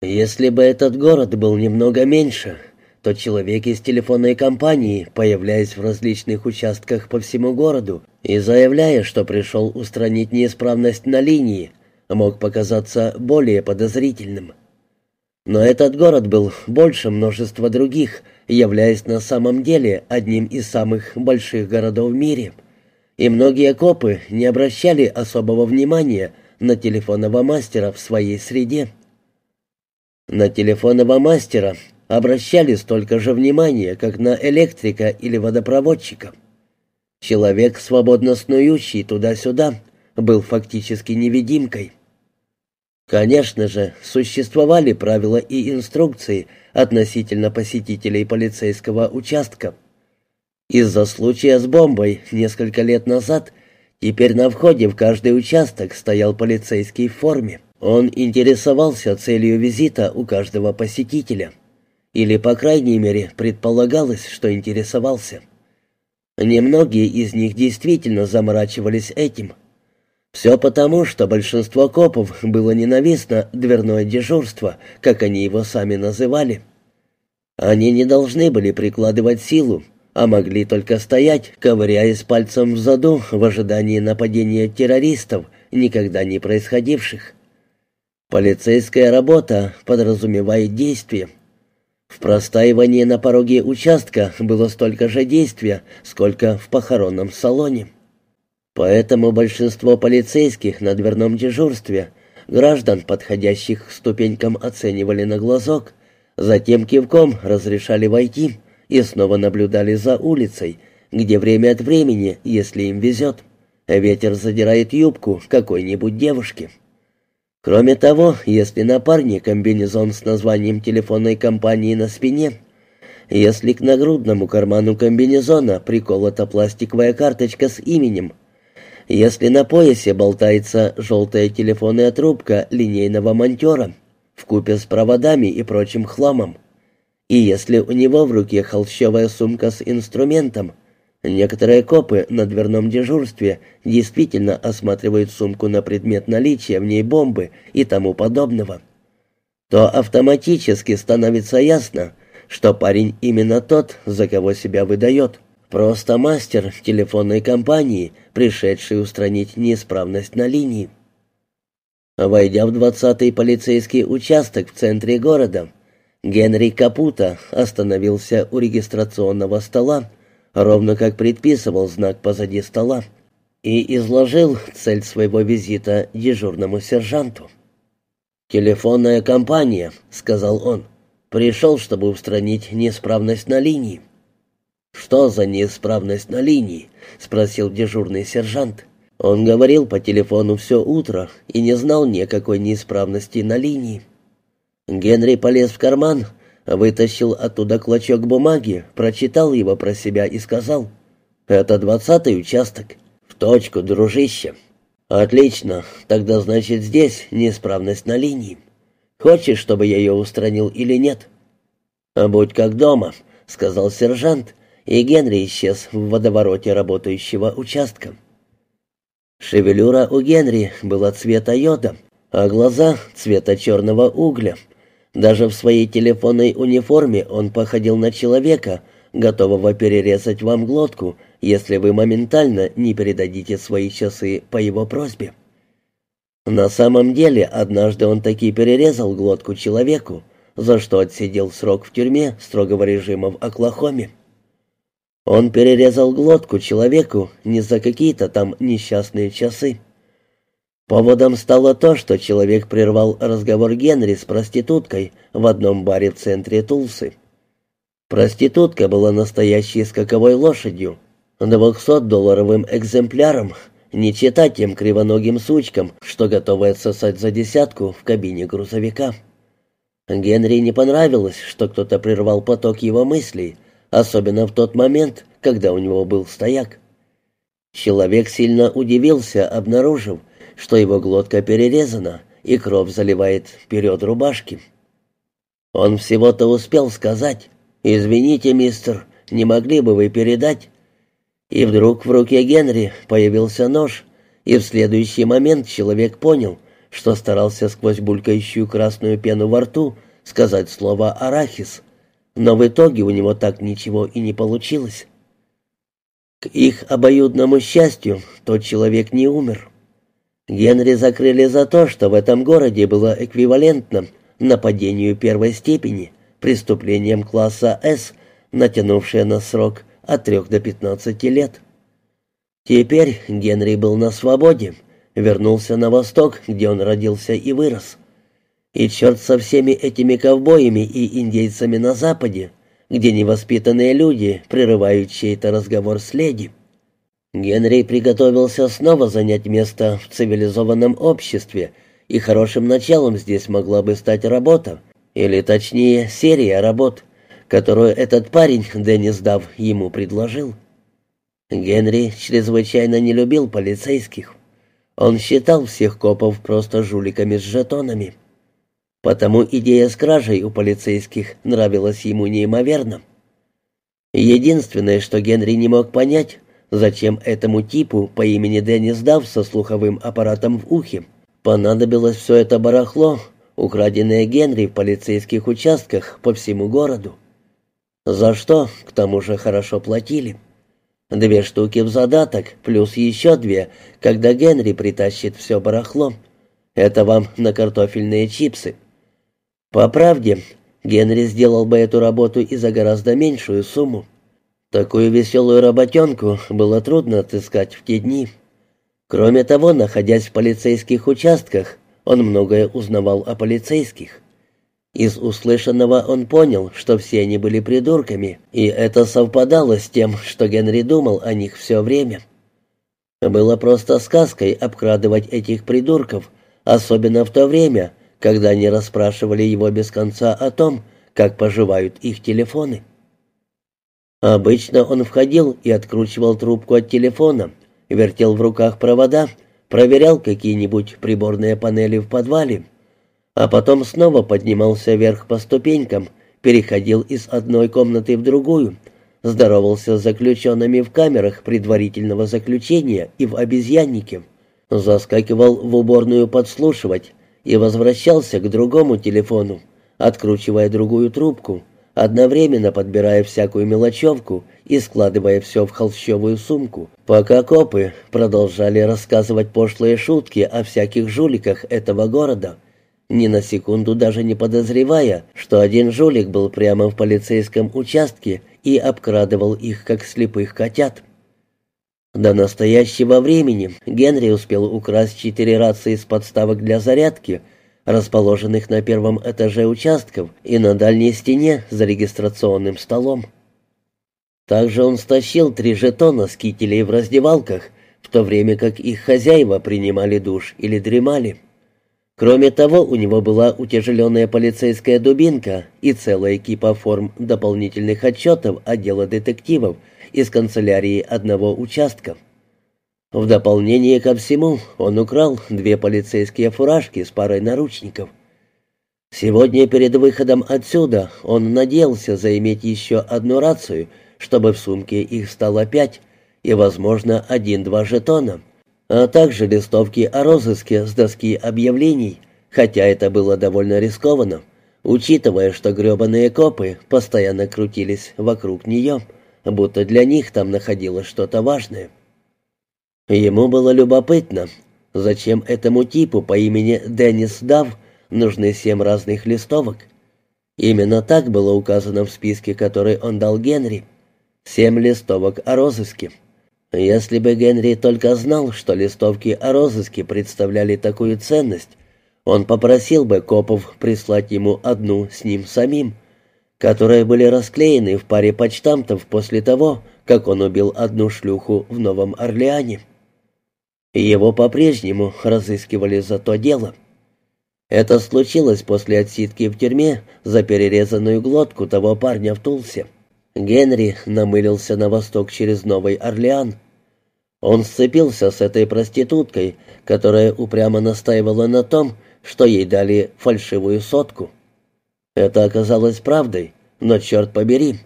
Если бы этот город был немного меньше, то человек из телефонной компании, появляясь в различных участках по всему городу и заявляя, что пришел устранить неисправность на линии, мог показаться более подозрительным. Но этот город был больше множества других, являясь на самом деле одним из самых больших городов в мире. И многие копы не обращали особого внимания на телефонного мастера в своей среде. На телефонного мастера обращали столько же внимания, как на электрика или водопроводчика. Человек, свободно снующий туда-сюда, был фактически невидимкой. Конечно же, существовали правила и инструкции относительно посетителей полицейского участка. Из-за случая с бомбой несколько лет назад теперь на входе в каждый участок стоял полицейский в форме. Он интересовался целью визита у каждого посетителя. Или, по крайней мере, предполагалось, что интересовался. Немногие из них действительно заморачивались этим – все потому, что большинство копов было ненавистно дверное дежурство, как они его сами называли. Они не должны были прикладывать силу, а могли только стоять, ковыряясь пальцем в заду в ожидании нападения террористов, никогда не происходивших. Полицейская работа подразумевает действие. В простаивании на пороге участка было столько же действия, сколько в похоронном салоне. Поэтому большинство полицейских на дверном дежурстве граждан, подходящих к ступенькам, оценивали на глазок, затем кивком разрешали войти и снова наблюдали за улицей, где время от времени, если им везет, ветер задирает юбку какой-нибудь девушки. Кроме того, если на парне комбинезон с названием телефонной компании на спине, если к нагрудному карману комбинезона приколота пластиковая карточка с именем – если на поясе болтается желтая телефонная трубка линейного монтера, вкупе с проводами и прочим хламом, и если у него в руке холщовая сумка с инструментом, некоторые копы на дверном дежурстве действительно осматривают сумку на предмет наличия в ней бомбы и тому подобного, то автоматически становится ясно, что парень именно тот, за кого себя выдает. Просто мастер телефонной компании, пришедший устранить неисправность на линии. Войдя в двадцатый полицейский участок в центре города, Генри Капута остановился у регистрационного стола, ровно как предписывал знак позади стола, и изложил цель своего визита дежурному сержанту. «Телефонная компания», — сказал он, — «пришел, чтобы устранить неисправность на линии. «Что за неисправность на линии?» — спросил дежурный сержант. Он говорил по телефону все утро и не знал никакой неисправности на линии. Генри полез в карман, вытащил оттуда клочок бумаги, прочитал его про себя и сказал, «Это двадцатый участок». «В точку, дружище». «Отлично, тогда значит здесь неисправность на линии. Хочешь, чтобы я ее устранил или нет?» «Будь как дома», — сказал сержант и Генри исчез в водовороте работающего участка. Шевелюра у Генри была цвета йода, а глаза — цвета черного угля. Даже в своей телефонной униформе он походил на человека, готового перерезать вам глотку, если вы моментально не передадите свои часы по его просьбе. На самом деле, однажды он таки перерезал глотку человеку, за что отсидел срок в тюрьме строгого режима в Оклахоме. Он перерезал глотку человеку не за какие-то там несчастные часы. Поводом стало то, что человек прервал разговор Генри с проституткой в одном баре в центре Тулсы. Проститутка была настоящей скаковой лошадью, двухсот-долларовым экземпляром, не читать тем кривоногим сучкам, что готовы отсосать за десятку в кабине грузовика. Генри не понравилось, что кто-то прервал поток его мыслей — особенно в тот момент, когда у него был стояк. Человек сильно удивился, обнаружив, что его глотка перерезана, и кровь заливает вперед рубашки. Он всего-то успел сказать «Извините, мистер, не могли бы вы передать?» И вдруг в руке Генри появился нож, и в следующий момент человек понял, что старался сквозь булькающую красную пену во рту сказать слово «арахис», но в итоге у него так ничего и не получилось. К их обоюдному счастью, тот человек не умер. Генри закрыли за то, что в этом городе было эквивалентно нападению первой степени, преступлением класса «С», натянувшее на срок от 3 до 15 лет. Теперь Генри был на свободе, вернулся на восток, где он родился и вырос. И черт со всеми этими ковбоями и индейцами на западе, где невоспитанные люди прерывают чей-то разговор с леди. Генри приготовился снова занять место в цивилизованном обществе, и хорошим началом здесь могла бы стать работа, или точнее серия работ, которую этот парень, Деннис Дав, ему предложил. Генри чрезвычайно не любил полицейских. Он считал всех копов просто жуликами с жетонами. Потому идея с кражей у полицейских нравилась ему неимоверно. Единственное, что Генри не мог понять, зачем этому типу по имени Деннис Дав со слуховым аппаратом в ухе понадобилось все это барахло, украденное Генри в полицейских участках по всему городу. За что, к тому же, хорошо платили. Две штуки в задаток, плюс еще две, когда Генри притащит все барахло. Это вам на картофельные чипсы. По правде, Генри сделал бы эту работу и за гораздо меньшую сумму. Такую веселую работенку было трудно отыскать в те дни. Кроме того, находясь в полицейских участках, он многое узнавал о полицейских. Из услышанного он понял, что все они были придурками, и это совпадало с тем, что Генри думал о них все время. Было просто сказкой обкрадывать этих придурков, особенно в то время, когда они расспрашивали его без конца о том, как поживают их телефоны. Обычно он входил и откручивал трубку от телефона, вертел в руках провода, проверял какие-нибудь приборные панели в подвале, а потом снова поднимался вверх по ступенькам, переходил из одной комнаты в другую, здоровался с заключенными в камерах предварительного заключения и в обезьяннике, заскакивал в уборную подслушивать и возвращался к другому телефону, откручивая другую трубку, одновременно подбирая всякую мелочевку и складывая все в холщовую сумку, пока копы продолжали рассказывать пошлые шутки о всяких жуликах этого города — ни на секунду даже не подозревая, что один жулик был прямо в полицейском участке и обкрадывал их, как слепых котят. До настоящего времени Генри успел украсть четыре рации с подставок для зарядки, расположенных на первом этаже участков и на дальней стене за регистрационным столом. Также он стащил три жетона с кителей в раздевалках, в то время как их хозяева принимали душ или дремали. Кроме того, у него была утяжеленная полицейская дубинка и целая экипа форм дополнительных отчетов отдела детективов из канцелярии одного участка. В дополнение ко всему он украл две полицейские фуражки с парой наручников. Сегодня перед выходом отсюда он надеялся заиметь еще одну рацию, чтобы в сумке их стало пять, и, возможно, один-два жетона — а также листовки о розыске с доски объявлений, хотя это было довольно рискованно, учитывая, что гребаные копы постоянно крутились вокруг нее, будто для них там находилось что-то важное. Ему было любопытно, зачем этому типу по имени Деннис Дав нужны семь разных листовок. Именно так было указано в списке, который он дал Генри. Семь листовок о розыске. Если бы Генри только знал, что листовки о розыске представляли такую ценность, он попросил бы копов прислать ему одну с ним самим, которые были расклеены в паре почтамтов после того, как он убил одну шлюху в Новом Орлеане. Его по-прежнему разыскивали за то дело. Это случилось после отсидки в тюрьме за перерезанную глотку того парня в Тулсе. Генри намылился на восток через Новый Орлеан. Он сцепился с этой проституткой, которая упрямо настаивала на том, что ей дали фальшивую сотку. Это оказалось правдой, но черт побери,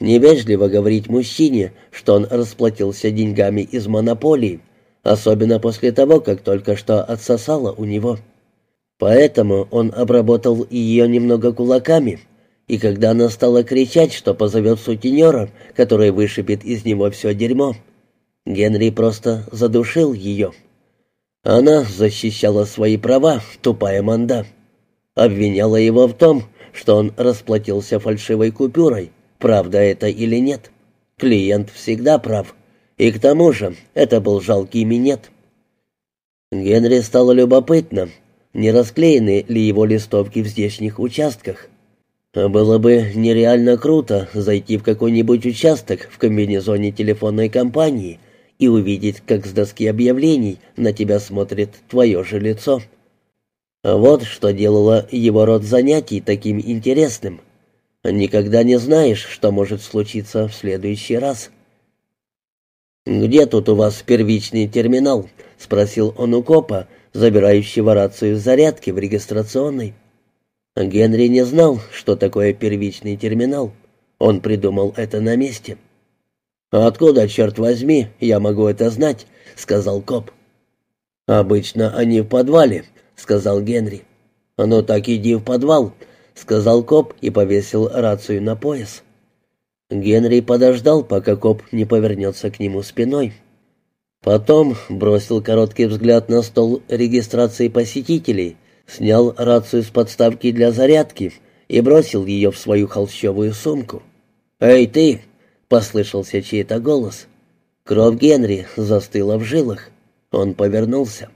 невежливо говорить мужчине, что он расплатился деньгами из монополии, особенно после того, как только что отсосала у него. Поэтому он обработал ее немного кулаками, и когда она стала кричать, что позовет сутенера, который вышибет из него все дерьмо, Генри просто задушил ее. Она защищала свои права, тупая манда. Обвиняла его в том, что он расплатился фальшивой купюрой, правда это или нет. Клиент всегда прав. И к тому же это был жалкий минет. Генри стало любопытно, не расклеены ли его листовки в здешних участках. Было бы нереально круто зайти в какой-нибудь участок в комбинезоне телефонной компании и увидеть, как с доски объявлений на тебя смотрит твое же лицо. Вот что делало его род занятий таким интересным. Никогда не знаешь, что может случиться в следующий раз. «Где тут у вас первичный терминал?» — спросил он у копа, забирающего рацию с зарядки в регистрационной. Генри не знал, что такое первичный терминал. Он придумал это на месте. «Откуда, черт возьми, я могу это знать?» — сказал коп. «Обычно они в подвале», — сказал Генри. «Ну так иди в подвал», — сказал коп и повесил рацию на пояс. Генри подождал, пока коп не повернется к нему спиной. Потом бросил короткий взгляд на стол регистрации посетителей, снял рацию с подставки для зарядки и бросил ее в свою холщовую сумку. «Эй, ты!» — послышался чей-то голос. Кровь Генри застыла в жилах. Он повернулся.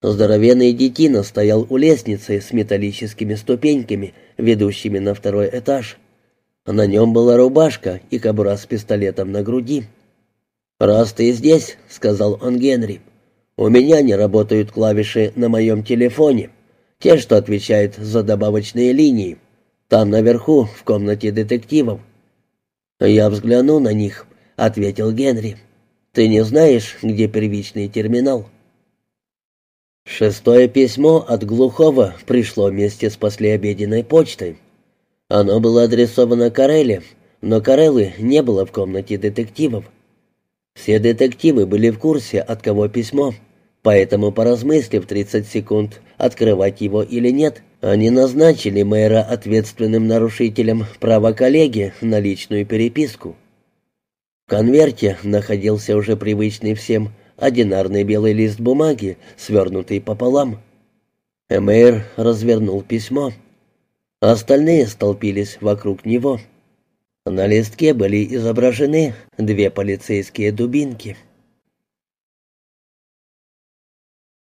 Здоровенный детина стоял у лестницы с металлическими ступеньками, ведущими на второй этаж. На нем была рубашка и кобура с пистолетом на груди. «Раз ты здесь», — сказал он Генри, — «у меня не работают клавиши на моем телефоне, те, что отвечают за добавочные линии, там наверху, в комнате детективов». «Я взгляну на них», — ответил Генри. «Ты не знаешь, где первичный терминал?» Шестое письмо от Глухого пришло вместе с послеобеденной почтой. Оно было адресовано Карелле, но Кареллы не было в комнате детективов. Все детективы были в курсе, от кого письмо, поэтому, поразмыслив 30 секунд, открывать его или нет, они назначили мэра ответственным нарушителем права коллеги на личную переписку. В конверте находился уже привычный всем одинарный белый лист бумаги, свернутый пополам. Мэр развернул письмо. Остальные столпились вокруг него. На листке были изображены две полицейские дубинки —